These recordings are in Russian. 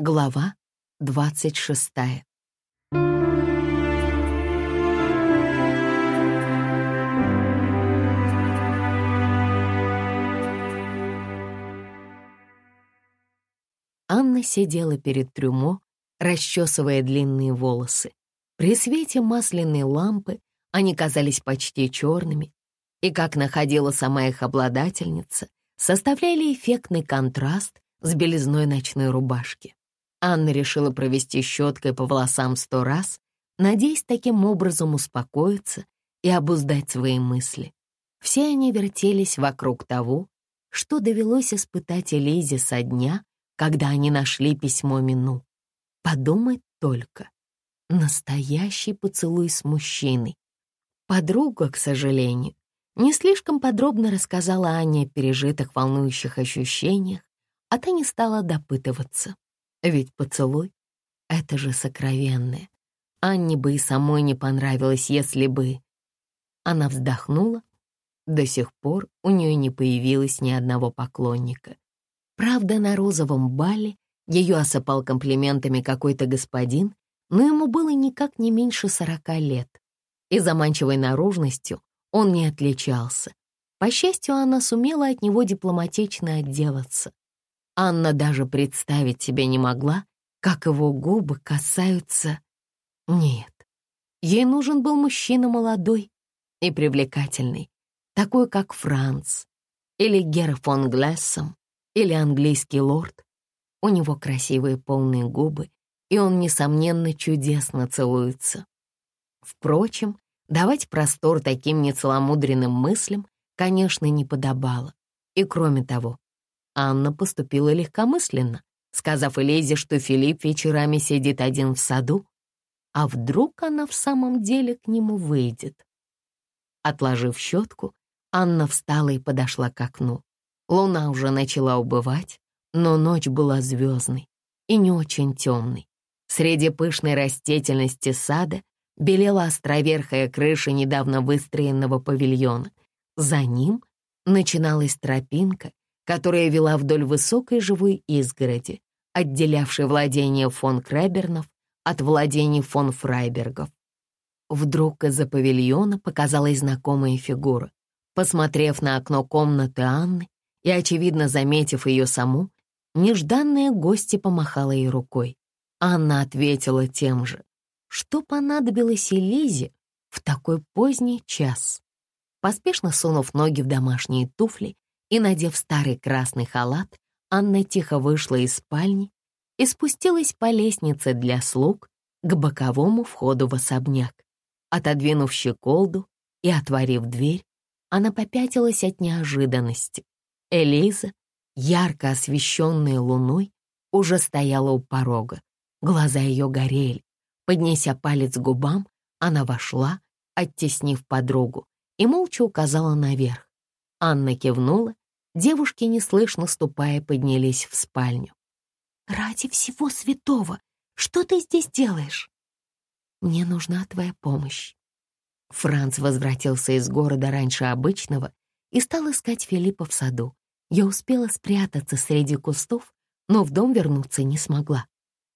Глава двадцать шестая. Анна сидела перед трюмо, расчесывая длинные волосы. При свете масляной лампы они казались почти черными, и, как находила сама их обладательница, составляли эффектный контраст с белизной ночной рубашки. Анна решила провести щеткой по волосам сто раз, надеясь таким образом успокоиться и обуздать свои мысли. Все они вертелись вокруг того, что довелось испытать Элизе со дня, когда они нашли письмо Мину. Подумать только. Настоящий поцелуй с мужчиной. Подруга, к сожалению, не слишком подробно рассказала Анне о пережитых волнующих ощущениях, а та не стала допытываться. Ведь поцелуй — это же сокровенное. Анне бы и самой не понравилось, если бы... Она вздохнула. До сих пор у нее не появилось ни одного поклонника. Правда, на розовом бале ее осыпал комплиментами какой-то господин, но ему было никак не меньше сорока лет. И заманчивой наружностью он не отличался. По счастью, она сумела от него дипломатично отделаться. Анна даже представить себе не могла, как его губы касаются... Нет, ей нужен был мужчина молодой и привлекательный, такой как Франц, или Гера фон Глессом, или английский лорд. У него красивые полные губы, и он, несомненно, чудесно целуется. Впрочем, давать простор таким нецеломудренным мыслям, конечно, не подобало. И кроме того, Анна поступила легкомысленно, сказав Элизе, что Филипп вечерами сидит один в саду, а вдруг она в самом деле к нему выйдет. Отложив щетку, Анна встала и подошла к окну. Луна уже начала убывать, но ночь была звездной и не очень темной. Среди пышной растительности сада белела островерхая крыша недавно выстроенного павильона. За ним начиналась тропинка, которая вела вдоль высокой живой изгороди, отделявшей владение фон Кребернов от владений фон Фрайбергов. Вдруг из-за павильона показалась знакомая фигура. Посмотрев на окно комнаты Анны и, очевидно, заметив ее саму, нежданная гостья помахала ей рукой. Анна ответила тем же. Что понадобилось Элизе в такой поздний час? Поспешно сунув ноги в домашние туфли, и, надев старый красный халат, Анна тихо вышла из спальни и спустилась по лестнице для слуг к боковому входу в особняк. Отодвинув щеколду и отворив дверь, она попятилась от неожиданности. Элиза, ярко освещенная луной, уже стояла у порога. Глаза ее горели. Поднеся палец к губам, она вошла, оттеснив подругу, и молча указала наверх. Анна кивнула, девушки, неслышно ступая, поднялись в спальню. «Ради всего святого! Что ты здесь делаешь?» «Мне нужна твоя помощь». Франц возвратился из города раньше обычного и стал искать Филиппа в саду. Я успела спрятаться среди кустов, но в дом вернуться не смогла.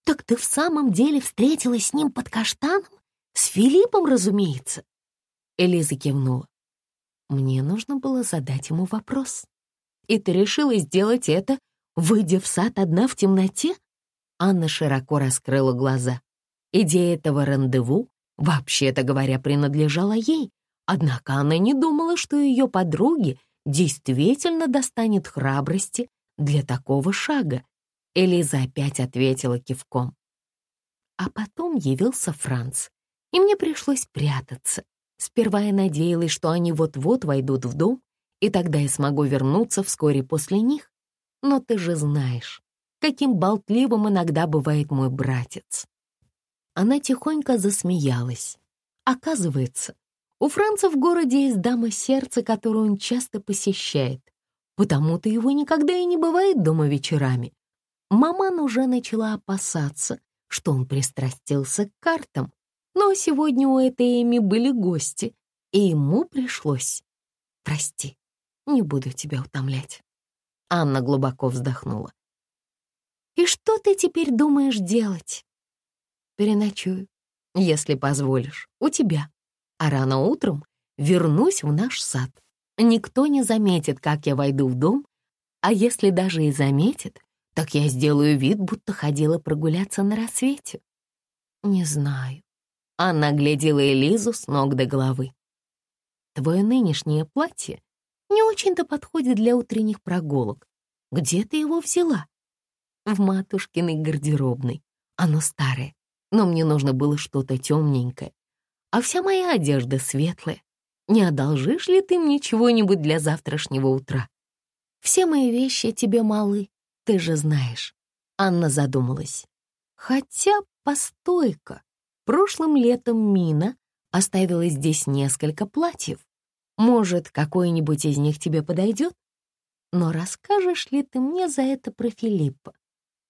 «Так ты в самом деле встретилась с ним под каштаном? С Филиппом, разумеется!» Элиза кивнула. Мне нужно было задать ему вопрос. «И ты решила сделать это, выйдя в сад одна в темноте?» Анна широко раскрыла глаза. Идея этого рандеву, вообще-то говоря, принадлежала ей, однако она не думала, что ее подруге действительно достанет храбрости для такого шага. Элиза опять ответила кивком. А потом явился Франц, и мне пришлось прятаться. Сперва я надеялась, что они вот-вот войдут в дом, и тогда я смогу вернуться вскоре после них. Но ты же знаешь, каким болтливым иногда бывает мой братец. Она тихонько засмеялась. Оказывается, у Франца в городе есть дама сердца, которую он часто посещает. Потому-то его никогда и не бывает дома вечерами. Маман уже начала опасаться, что он пристрастился к картам, но сегодня у этой Эми были гости, и ему пришлось. Прости, не буду тебя утомлять. Анна глубоко вздохнула. И что ты теперь думаешь делать? Переночую, если позволишь, у тебя. А рано утром вернусь в наш сад. Никто не заметит, как я войду в дом, а если даже и заметит, так я сделаю вид, будто ходила прогуляться на рассвете. Не знаю. Анна глядела Элизу с ног до головы. Твое нынешнее платье не очень-то подходит для утренних прогулок. Где ты его взяла? В матушкиной гардеробной. Оно старое, но мне нужно было что-то темненькое. А вся моя одежда светлая. Не одолжишь ли ты мне чего-нибудь для завтрашнего утра? Все мои вещи тебе малы, ты же знаешь. Анна задумалась. Хотя, постой-ка, прошлым летом Мина оставила здесь несколько платьев. Может, какое-нибудь из них тебе подойдет? Но расскажешь ли ты мне за это про Филиппа?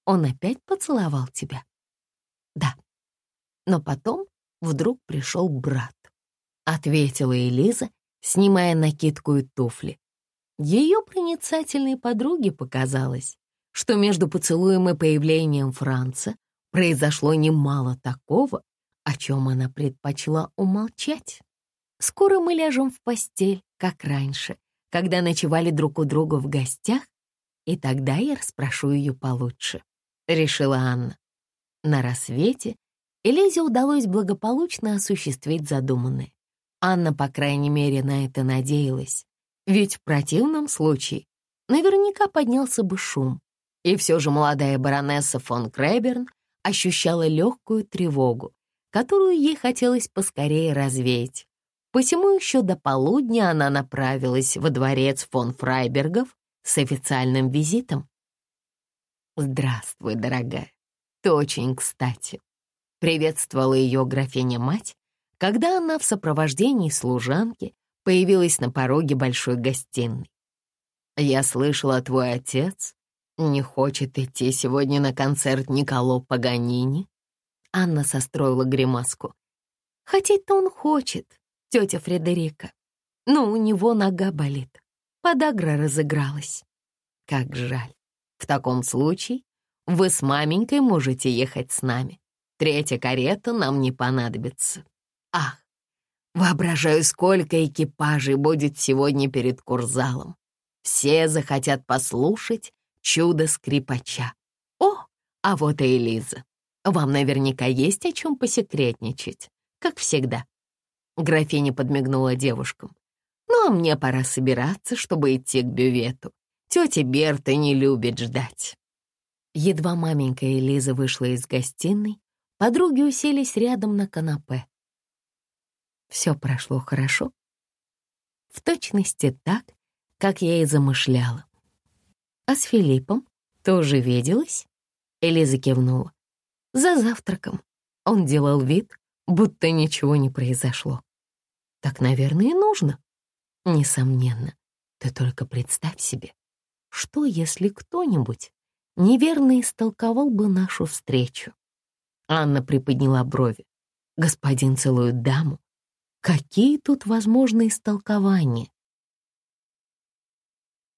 Он опять поцеловал тебя? Да. Но потом вдруг пришел брат. Ответила Элиза, снимая накидку и туфли. Ее проницательной подруге показалось, что между поцелуем и появлением Франца произошло немало такого, о чем она предпочла умолчать. Скоро мы ляжем в постель, как раньше, когда ночевали друг у друга в гостях, и тогда я расспрошу ее получше», — решила Анна. На рассвете Элизе удалось благополучно осуществить задуманное. Анна, по крайней мере, на это надеялась, ведь в противном случае наверняка поднялся бы шум, и все же молодая баронесса фон Креберн ощущала легкую тревогу, которую ей хотелось поскорее развеять. Посему еще до полудня она направилась во дворец фон Фрайбергов с официальным визитом. «Здравствуй, дорогая, ты очень кстати», — приветствовала ее графиня-мать, когда она в сопровождении служанки появилась на пороге большой гостиной. «Я слышала, твой отец не хочет идти сегодня на концерт Николо Паганини?» Анна состроила гримаску. «Хотеть-то он хочет, тетя Фредерика. Но у него нога болит. Подагра разыгралась. Как жаль. В таком случае вы с маменькой можете ехать с нами. Третья карета нам не понадобится. Ах, воображаю, сколько экипажей будет сегодня перед курзалом. Все захотят послушать чудо скрипача. О, а вот и Элиза. Вам наверняка есть о чем посекретничать, как всегда. Графиня подмигнула девушкам. «Ну, а мне пора собираться, чтобы идти к бювету. Тетя Берта не любит ждать». Едва маменька Элиза вышла из гостиной, подруги уселись рядом на канапе. Все прошло хорошо. В точности так, как я и замышляла. А с Филиппом тоже виделась? Элиза кивнула. За завтраком. Он делал вид, будто ничего не произошло. Так, наверное, и нужно. Несомненно. Ты только представь себе, что если кто-нибудь неверно истолковал бы нашу встречу? Анна приподняла брови. Господин целует даму. Какие тут возможны истолкования?